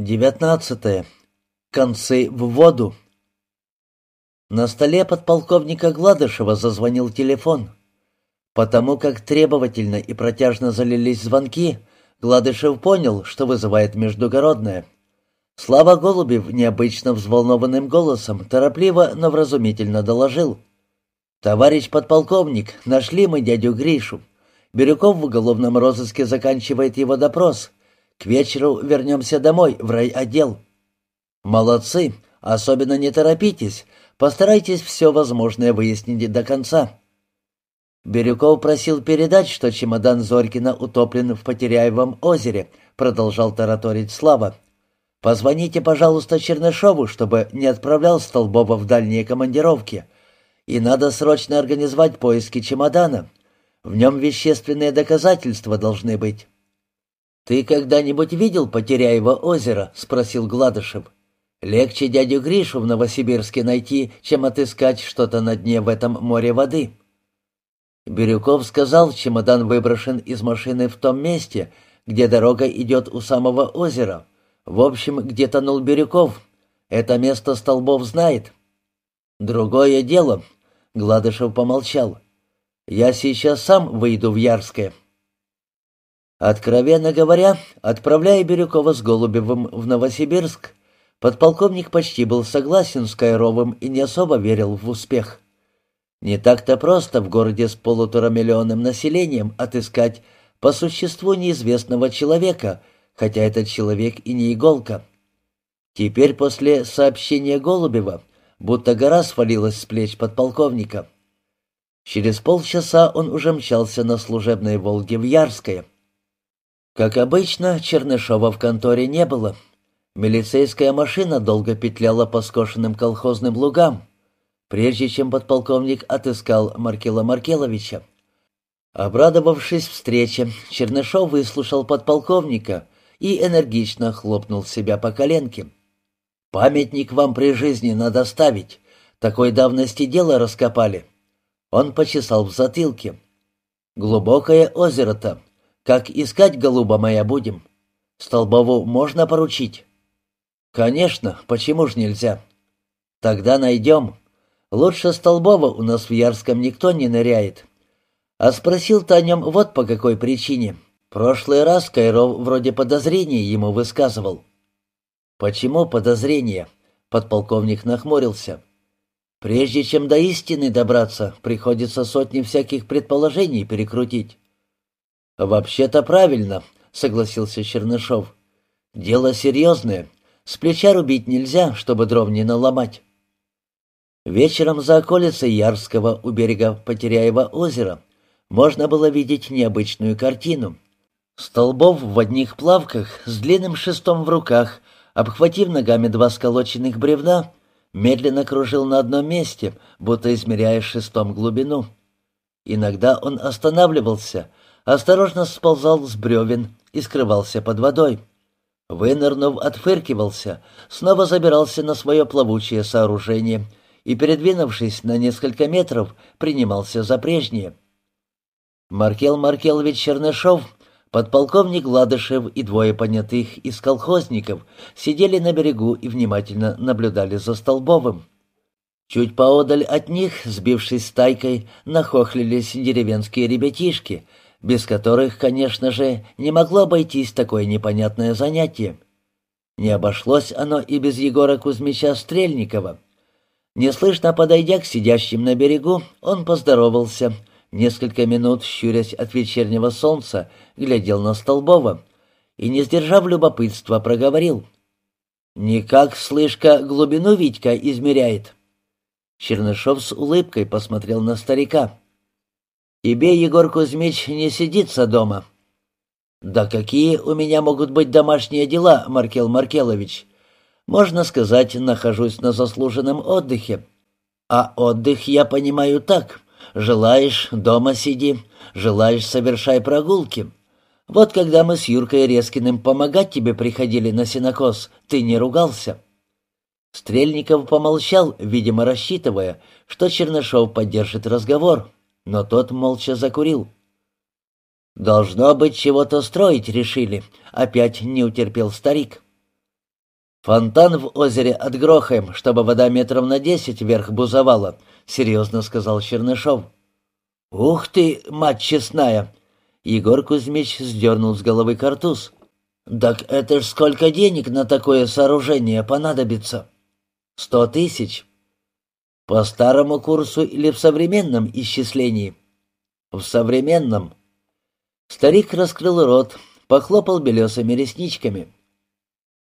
Девятнадцатое. Концы в воду. На столе подполковника Гладышева зазвонил телефон. Потому как требовательно и протяжно залились звонки, Гладышев понял, что вызывает междугородное. Слава Голубев необычно взволнованным голосом торопливо, но вразумительно доложил. «Товарищ подполковник, нашли мы дядю Гришу. Бирюков в уголовном розыске заканчивает его допрос». К вечеру вернемся домой, в райотдел». «Молодцы. Особенно не торопитесь. Постарайтесь все возможное выяснить до конца». «Бирюков просил передать, что чемодан Зорькина утоплен в Потеряевом озере», — продолжал тараторить Слава. «Позвоните, пожалуйста, Чернышову, чтобы не отправлял Столбова в дальние командировки. И надо срочно организовать поиски чемодана. В нем вещественные доказательства должны быть». «Ты когда-нибудь видел Потеряево озеро?» — спросил Гладышев. «Легче дядю Гришу в Новосибирске найти, чем отыскать что-то на дне в этом море воды». Бирюков сказал, чемодан выброшен из машины в том месте, где дорога идет у самого озера. В общем, где тонул Бирюков. Это место Столбов знает. «Другое дело», — Гладышев помолчал. «Я сейчас сам выйду в Ярское». Откровенно говоря, отправляя Бирюкова с Голубевым в Новосибирск, подполковник почти был согласен с Кайровым и не особо верил в успех. Не так-то просто в городе с полуторамиллионным населением отыскать по существу неизвестного человека, хотя этот человек и не иголка. Теперь после сообщения Голубева будто гора свалилась с плеч подполковника. Через полчаса он уже мчался на служебной «Волге» в Ярское. Как обычно, Чернышова в конторе не было. Милицейская машина долго петляла по скошенным колхозным лугам, прежде чем подполковник отыскал Маркела Маркеловича. Обрадовавшись встрече, Чернышов выслушал подполковника и энергично хлопнул себя по коленке. «Памятник вам при жизни надо ставить. Такой давности дело раскопали». Он почесал в затылке. «Глубокое озеро-то. Как искать, голуба моя, будем? Столбову можно поручить? Конечно, почему ж нельзя? Тогда найдем. Лучше Столбова у нас в Ярском никто не ныряет. А спросил-то о нем вот по какой причине. Прошлый раз Кайров вроде подозрения ему высказывал. Почему подозрения? Подполковник нахмурился. Прежде чем до истины добраться, приходится сотни всяких предположений перекрутить. «Вообще-то правильно», — согласился Чернышов. «Дело серьезное. С плеча рубить нельзя, чтобы дров не наломать». Вечером за околицей Ярского у берега Потеряева озера можно было видеть необычную картину. Столбов в одних плавках с длинным шестом в руках, обхватив ногами два сколоченных бревна, медленно кружил на одном месте, будто измеряя шестом глубину. Иногда он останавливался — осторожно сползал с бревен и скрывался под водой. Вынырнув, отфыркивался, снова забирался на свое плавучее сооружение и, передвинувшись на несколько метров, принимался за прежнее. Маркел Маркелович Чернышов, подполковник Ладышев и двое понятых из колхозников сидели на берегу и внимательно наблюдали за Столбовым. Чуть поодаль от них, сбившись стайкой, нахохлились деревенские ребятишки — без которых, конечно же, не могло обойтись такое непонятное занятие. Не обошлось оно и без Егора Кузьмича Стрельникова. Неслышно подойдя к сидящим на берегу, он поздоровался, несколько минут, щурясь от вечернего солнца, глядел на Столбова и, не сдержав любопытства, проговорил. «Никак, слышка, глубину Витька измеряет». Чернышов с улыбкой посмотрел на старика. Тебе, Егор Кузьмич, не сидится дома». «Да какие у меня могут быть домашние дела, Маркел Маркелович? Можно сказать, нахожусь на заслуженном отдыхе. А отдых я понимаю так. Желаешь — дома сиди, желаешь — совершай прогулки. Вот когда мы с Юркой Резкиным помогать тебе приходили на синокос, ты не ругался». Стрельников помолчал, видимо, рассчитывая, что Чернышов поддержит разговор но тот молча закурил. «Должно быть, чего-то строить решили», — опять не утерпел старик. «Фонтан в озере отгрохаем, чтобы вода метров на десять вверх бузовала», — серьезно сказал Чернышов. «Ух ты, мать честная!» Егор Кузьмич сдернул с головы картуз. «Так это ж сколько денег на такое сооружение понадобится?» «Сто тысяч». «По старому курсу или в современном исчислении?» «В современном». Старик раскрыл рот, похлопал белесыми ресничками.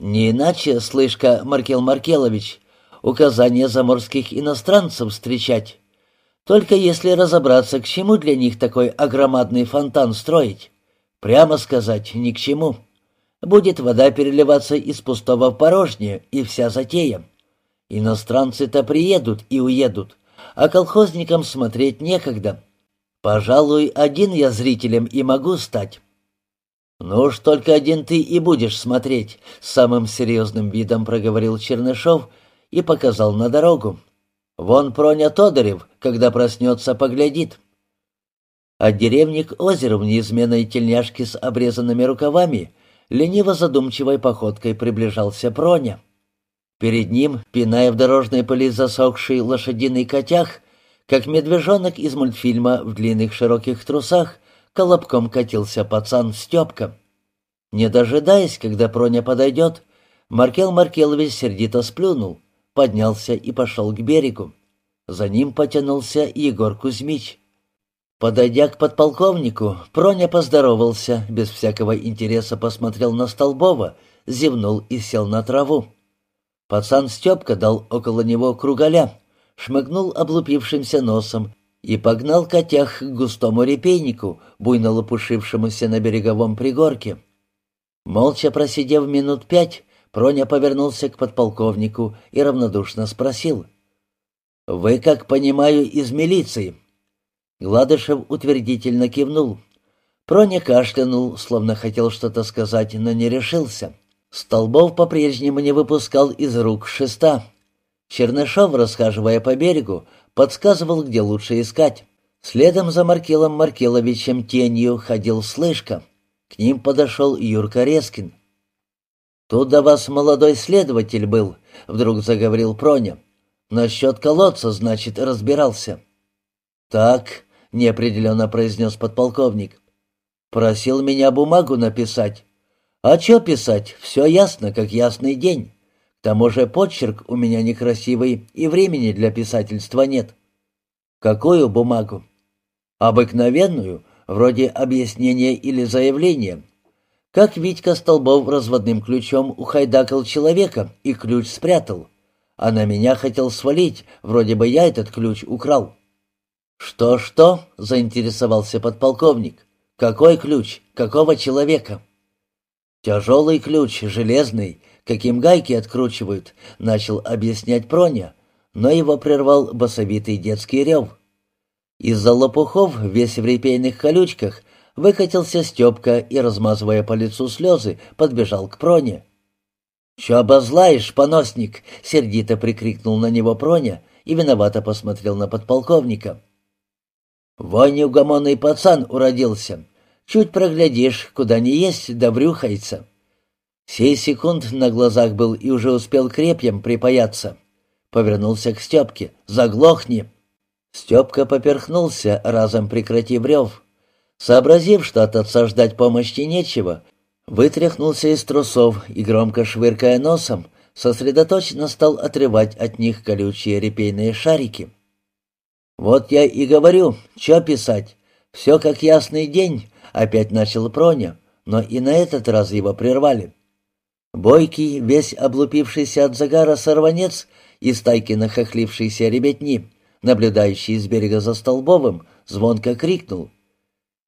«Не иначе, слышка, Маркел Маркелович, указания заморских иностранцев встречать. Только если разобраться, к чему для них такой огромадный фонтан строить. Прямо сказать, ни к чему. Будет вода переливаться из пустого в порожнее, и вся затея. Иностранцы-то приедут и уедут, а колхозникам смотреть некогда. Пожалуй, один я зрителем и могу стать. «Ну уж только один ты и будешь смотреть», — с самым серьезным видом проговорил Чернышов и показал на дорогу. «Вон Проня Тодорев, когда проснется, поглядит». От деревни к озеру в неизменной тельняшке с обрезанными рукавами лениво-задумчивой походкой приближался Проня. Перед ним, пиная в дорожной пыли засохший лошадиный котях, как медвежонок из мультфильма в длинных широких трусах, колобком катился пацан Степка. Не дожидаясь, когда Проня подойдет, Маркел Маркелович сердито сплюнул, поднялся и пошел к берегу. За ним потянулся Егор Кузьмич. Подойдя к подполковнику, Проня поздоровался, без всякого интереса посмотрел на Столбова, зевнул и сел на траву. Пацан Степка дал около него кругаля, шмыгнул облупившимся носом и погнал котях к густому репейнику, буйно лопушившемуся на береговом пригорке. Молча просидев минут пять, Проня повернулся к подполковнику и равнодушно спросил. «Вы, как понимаю, из милиции?» Гладышев утвердительно кивнул. Проня кашлянул, словно хотел что-то сказать, но не решился. Столбов по-прежнему не выпускал из рук шеста. Чернышов, расхаживая по берегу, подсказывал, где лучше искать. Следом за Маркелом Маркеловичем тенью ходил Слышка. К ним подошел Юрка Резкин. «Тут до вас молодой следователь был», — вдруг заговорил Проня. «Насчет колодца, значит, разбирался». «Так», — неопределенно произнес подполковник. «Просил меня бумагу написать». «А что писать? Все ясно, как ясный день». К тому же почерк у меня некрасивый, и времени для писательства нет. Какую бумагу? Обыкновенную, вроде объяснения или заявления. Как Витька Столбов разводным ключом ухайдакал человека и ключ спрятал. А на меня хотел свалить, вроде бы я этот ключ украл. «Что-что?» — заинтересовался подполковник. «Какой ключ? Какого человека?» «Тяжелый ключ, железный, каким гайки откручивают», — начал объяснять Проня, но его прервал басовитый детский рев. Из-за лопухов, весь в репейных колючках, выкатился Степка и, размазывая по лицу слезы, подбежал к Проне. «Че обозлаешь, поносник?» — сердито прикрикнул на него Проня и виновато посмотрел на подполковника. «Вон неугомонный пацан уродился. Чуть проглядишь, куда не есть, да врюхается». Сей секунд на глазах был и уже успел крепьем припаяться. Повернулся к Степке. «Заглохни!» Степка поперхнулся, разом прекратив рев. Сообразив, что от отца ждать помощи нечего, вытряхнулся из трусов и, громко швыркая носом, сосредоточенно стал отрывать от них колючие репейные шарики. «Вот я и говорю, что писать? Все как ясный день», — опять начал Проня, но и на этот раз его прервали. Бойкий, весь облупившийся от загара сорванец и стайки нахохлившейся ребятни, наблюдающий с берега за Столбовым, звонко крикнул.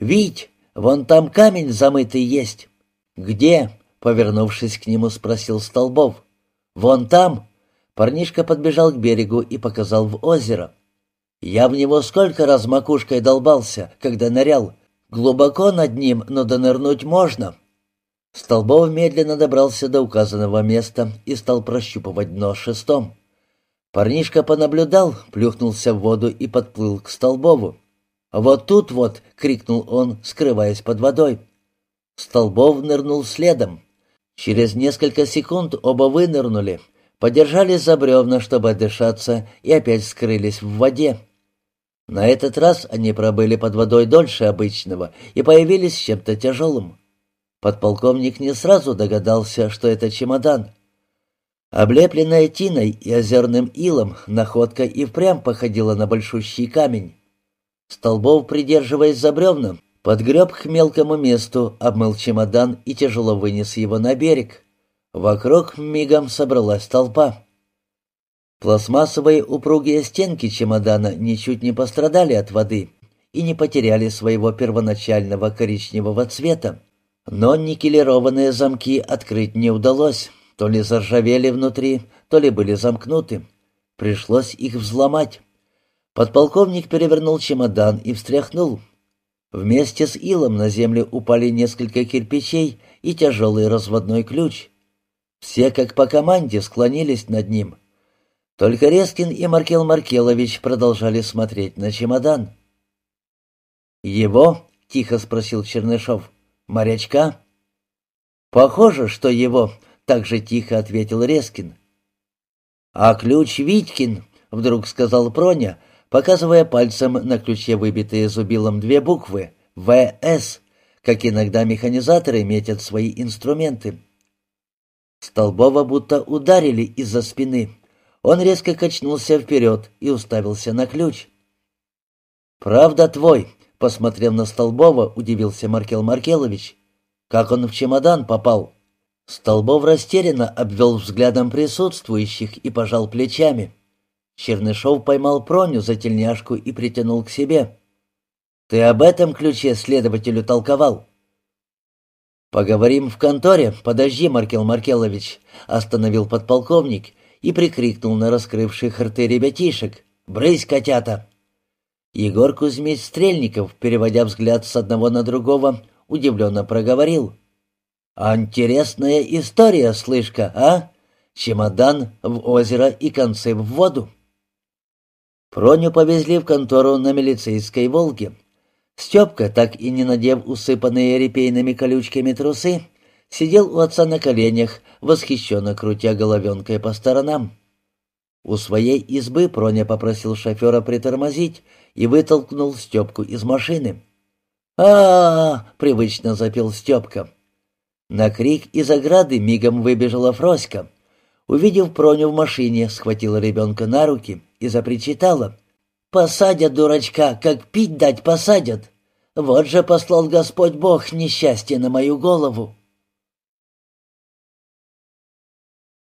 «Вить, вон там камень замытый есть». «Где?» — повернувшись к нему, спросил Столбов. «Вон там». Парнишка подбежал к берегу и показал в озеро. «Я в него сколько раз макушкой долбался, когда нырял. Глубоко над ним, но донырнуть можно». Столбов медленно добрался до указанного места и стал прощупывать дно шестом. Парнишка понаблюдал, плюхнулся в воду и подплыл к Столбову. «Вот тут вот!» — крикнул он, скрываясь под водой. Столбов нырнул следом. Через несколько секунд оба вынырнули, подержались за бревна, чтобы отдышаться, и опять скрылись в воде. На этот раз они пробыли под водой дольше обычного и появились с чем-то тяжелым. Подполковник не сразу догадался, что это чемодан. Облепленная тиной и озерным илом, находка и впрямь походила на большущий камень. Столбов, придерживаясь за бревном, подгреб к мелкому месту, обмыл чемодан и тяжело вынес его на берег. Вокруг мигом собралась толпа. Пластмассовые упругие стенки чемодана ничуть не пострадали от воды и не потеряли своего первоначального коричневого цвета. Но никелированные замки открыть не удалось, то ли заржавели внутри, то ли были замкнуты. Пришлось их взломать. Подполковник перевернул чемодан и встряхнул. Вместе с илом на землю упали несколько кирпичей и тяжелый разводной ключ. Все, как по команде, склонились над ним — только Резкин и Маркел Маркелович продолжали смотреть на чемодан. «Его?» — тихо спросил Чернышов. «Морячка?» «Похоже, что его», — так же тихо ответил Резкин. «А ключ Витькин», — вдруг сказал Проня, показывая пальцем на ключе выбитые зубилом две буквы «ВС», как иногда механизаторы метят свои инструменты. Столбова будто ударили из-за спины. Он резко качнулся вперед и уставился на ключ. «Правда твой?» — посмотрев на Столбова, удивился Маркел Маркелович. «Как он в чемодан попал?» Столбов растерянно обвел взглядом присутствующих и пожал плечами. Чернышов поймал Проню за тельняшку и притянул к себе. «Ты об этом ключе следователю толковал?» «Поговорим в конторе. Подожди, Маркел Маркелович», — остановил подполковник и прикрикнул на раскрывших рты ребятишек. «Брысь, котята!» Егор Кузьмич Стрельников, переводя взгляд с одного на другого, удивленно проговорил. интересная история, слышка, а? Чемодан в озеро и концы в воду». Проню повезли в контору на милицейской «Волге». Степка, так и не надев усыпанные репейными колючками трусы, сидел у отца на коленях, восхищенно крутя головенкой по сторонам. У своей избы Проня попросил шофера притормозить и вытолкнул Степку из машины. а, -а, -а привычно запел Степка. На крик из ограды мигом выбежала Фроська. Увидев Проню в машине, схватила ребенка на руки и запричитала. «Посадят дурачка, как пить дать посадят! Вот же послал Господь Бог несчастье на мою голову!»